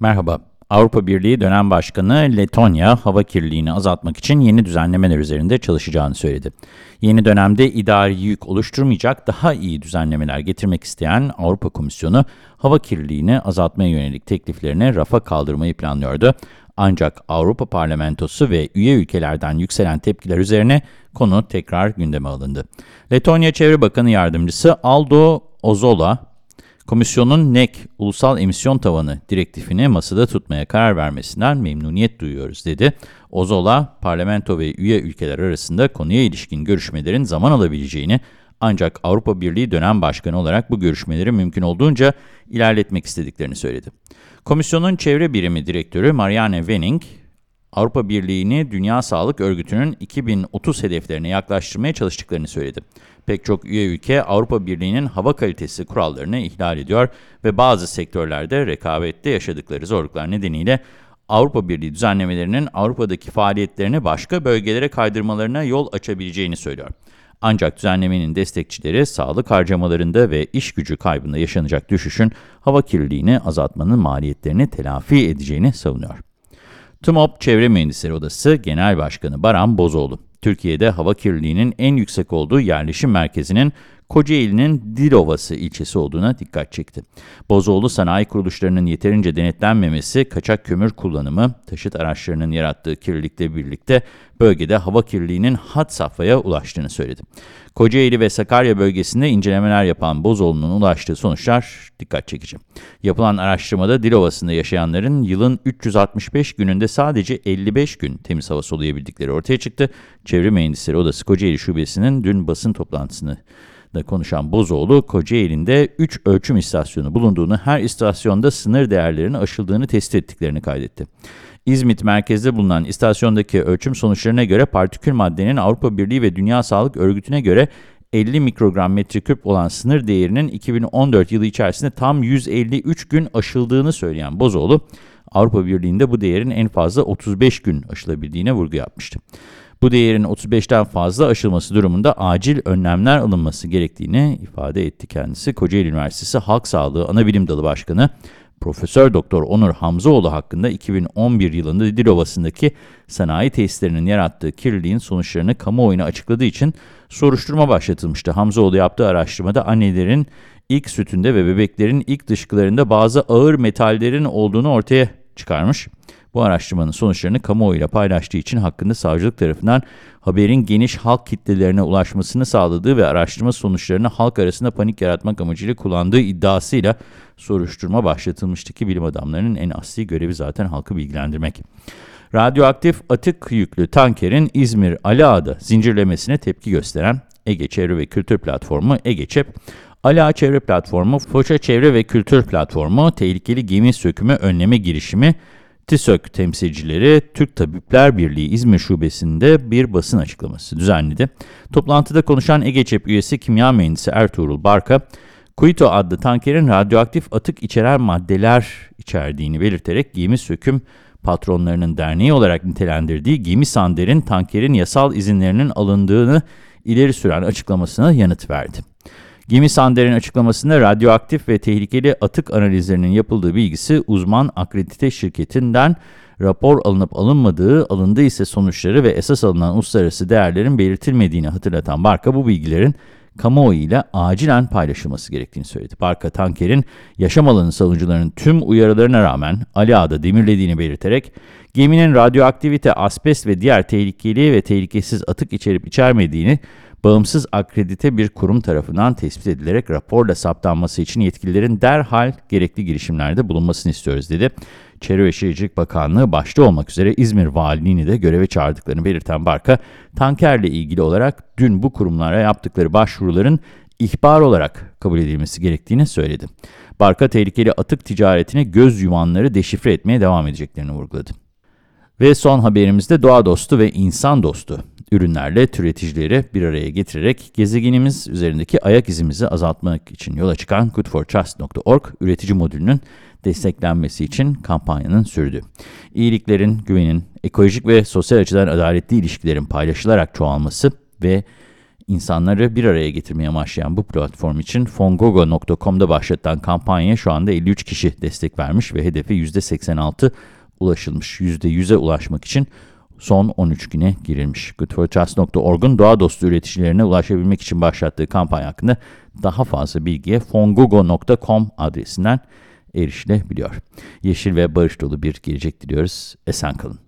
Merhaba. Avrupa Birliği dönem başkanı Letonya hava kirliliğini azaltmak için yeni düzenlemeler üzerinde çalışacağını söyledi. Yeni dönemde idari yük oluşturmayacak daha iyi düzenlemeler getirmek isteyen Avrupa Komisyonu hava kirliliğini azaltmaya yönelik tekliflerini rafa kaldırmayı planlıyordu. Ancak Avrupa Parlamentosu ve üye ülkelerden yükselen tepkiler üzerine konu tekrar gündeme alındı. Letonya Çevre Bakanı Yardımcısı Aldo Ozola, Komisyonun NEC, Ulusal Emisyon Tavanı direktifini masada tutmaya karar vermesinden memnuniyet duyuyoruz dedi. Ozola, parlamento ve üye ülkeler arasında konuya ilişkin görüşmelerin zaman alabileceğini, ancak Avrupa Birliği dönem başkanı olarak bu görüşmeleri mümkün olduğunca ilerletmek istediklerini söyledi. Komisyonun çevre birimi direktörü Marianne Wenning, Avrupa Birliği'ni Dünya Sağlık Örgütü'nün 2030 hedeflerine yaklaştırmaya çalıştıklarını söyledi. Pek çok üye ülke Avrupa Birliği'nin hava kalitesi kurallarını ihlal ediyor ve bazı sektörlerde rekabette yaşadıkları zorluklar nedeniyle Avrupa Birliği düzenlemelerinin Avrupa'daki faaliyetlerini başka bölgelere kaydırmalarına yol açabileceğini söylüyor. Ancak düzenlemenin destekçileri sağlık harcamalarında ve iş gücü kaybında yaşanacak düşüşün hava kirliliğini azaltmanın maliyetlerini telafi edeceğini savunuyor. TUMOP Çevre Mühendisleri Odası Genel Başkanı Baran Bozoğlu, Türkiye'de hava kirliliğinin en yüksek olduğu yerleşim merkezinin Kocaeli'nin Dilovası ilçesi olduğuna dikkat çekti. Bozoğlu sanayi kuruluşlarının yeterince denetlenmemesi, kaçak kömür kullanımı, taşıt araçlarının yarattığı kirlilikle birlikte bölgede hava kirliliğinin had safhaya ulaştığını söyledi. Kocaeli ve Sakarya bölgesinde incelemeler yapan Bozoğlu'nun ulaştığı sonuçlar dikkat çekici. Yapılan araştırmada Dilovası'nda yaşayanların yılın 365 gününde sadece 55 gün temiz hava soluyabildikleri ortaya çıktı. Çevre Mühendisleri Odası Kocaeli Şubesi'nin dün basın toplantısını da konuşan Bozoğlu, Kocaeli'nde 3 ölçüm istasyonu bulunduğunu, her istasyonda sınır değerlerinin aşıldığını tespit ettiklerini kaydetti. İzmit merkezde bulunan istasyondaki ölçüm sonuçlarına göre partikül maddenin Avrupa Birliği ve Dünya Sağlık Örgütü'ne göre 50 mikrogram metreküp olan sınır değerinin 2014 yılı içerisinde tam 153 gün aşıldığını söyleyen Bozoğlu, Avrupa Birliği'nde bu değerin en fazla 35 gün aşılabildiğine vurgu yapmıştı. Bu değerin 35'ten fazla aşılması durumunda acil önlemler alınması gerektiğini ifade etti kendisi. Kocaeli Üniversitesi Halk Sağlığı Anabilim Dalı Başkanı Profesör Doktor Onur Hamzaoğlu hakkında 2011 yılında Dilovası'ndaki sanayi tesislerinin yarattığı kirliliğin sonuçlarını kamuoyuna açıkladığı için soruşturma başlatılmıştı. Hamzaoğlu yaptığı araştırmada annelerin ilk sütünde ve bebeklerin ilk dışkılarında bazı ağır metallerin olduğunu ortaya çıkarmış. Bu araştırmanın sonuçlarını kamuoyuyla paylaştığı için hakkında savcılık tarafından haberin geniş halk kitlelerine ulaşmasını sağladığı ve araştırma sonuçlarını halk arasında panik yaratmak amacıyla kullandığı iddiasıyla soruşturma başlatılmıştı ki bilim adamlarının en asli görevi zaten halkı bilgilendirmek. Radyoaktif atık yüklü tankerin İzmir Aliağa'da zincirlemesine tepki gösteren Ege Çevre ve Kültür Platformu EGEÇEP, Ala Çevre Platformu, Foça Çevre ve Kültür Platformu, Tehlikeli Gemi Sökümü Önleme Girişimi, TİSÖK temsilcileri Türk Tabipler Birliği İzmir Şubesi'nde bir basın açıklaması düzenledi. Toplantıda konuşan EGEÇEP üyesi kimya mühendisi Ertuğrul Barka, Kuito adlı tankerin radyoaktif atık içeren maddeler içerdiğini belirterek gemi söküm patronlarının derneği olarak nitelendirdiği Gemi Sander'in tankerin yasal izinlerinin alındığını ileri süren açıklamasına yanıt verdi. Gemi Sander'in açıklamasında radyoaktif ve tehlikeli atık analizlerinin yapıldığı bilgisi uzman akredite şirketinden rapor alınıp alınmadığı, alındı ise sonuçları ve esas alınan uluslararası değerlerin belirtilmediğini hatırlatan Barka bu bilgilerin kamuoyu ile acilen paylaşılması gerektiğini söyledi. Barka tankerin yaşam alanı savunucularının tüm uyarılarına rağmen Ali demirlediğini belirterek geminin radyoaktivite, asbest ve diğer tehlikeli ve tehlikesiz atık içerip içermediğini bağımsız akredite bir kurum tarafından tespit edilerek raporla saptanması için yetkililerin derhal gerekli girişimlerde bulunmasını istiyoruz dedi. Çevre ve Şehircilik Bakanlığı başta olmak üzere İzmir Valiliğini de göreve çağırdıklarını belirten Barka, tankerle ilgili olarak dün bu kurumlara yaptıkları başvuruların ihbar olarak kabul edilmesi gerektiğini söyledi. Barka tehlikeli atık ticaretine göz yumanları deşifre etmeye devam edeceklerini vurguladı. Ve son haberimizde doğa dostu ve insan dostu ürünlerle türeticileri bir araya getirerek gezegenimiz üzerindeki ayak izimizi azaltmak için yola çıkan goodfortrust.org üretici modülünün desteklenmesi için kampanyanın sürdü. İyiliklerin, güvenin, ekolojik ve sosyal açıdan adaletli ilişkilerin paylaşılarak çoğalması ve İnsanları bir araya getirmeye amaçlayan bu platform için fongogo.com'da başlatılan kampanyaya şu anda 53 kişi destek vermiş ve hedefe %86 ulaşılmış. %100'e ulaşmak için son 13 güne girilmiş. Goodfortrust.org'un doğa dostu üreticilerine ulaşabilmek için başlattığı kampanya hakkında daha fazla bilgiye fongogo.com adresinden erişilebiliyor. Yeşil ve barış dolu bir gelecek diliyoruz. Esen kalın.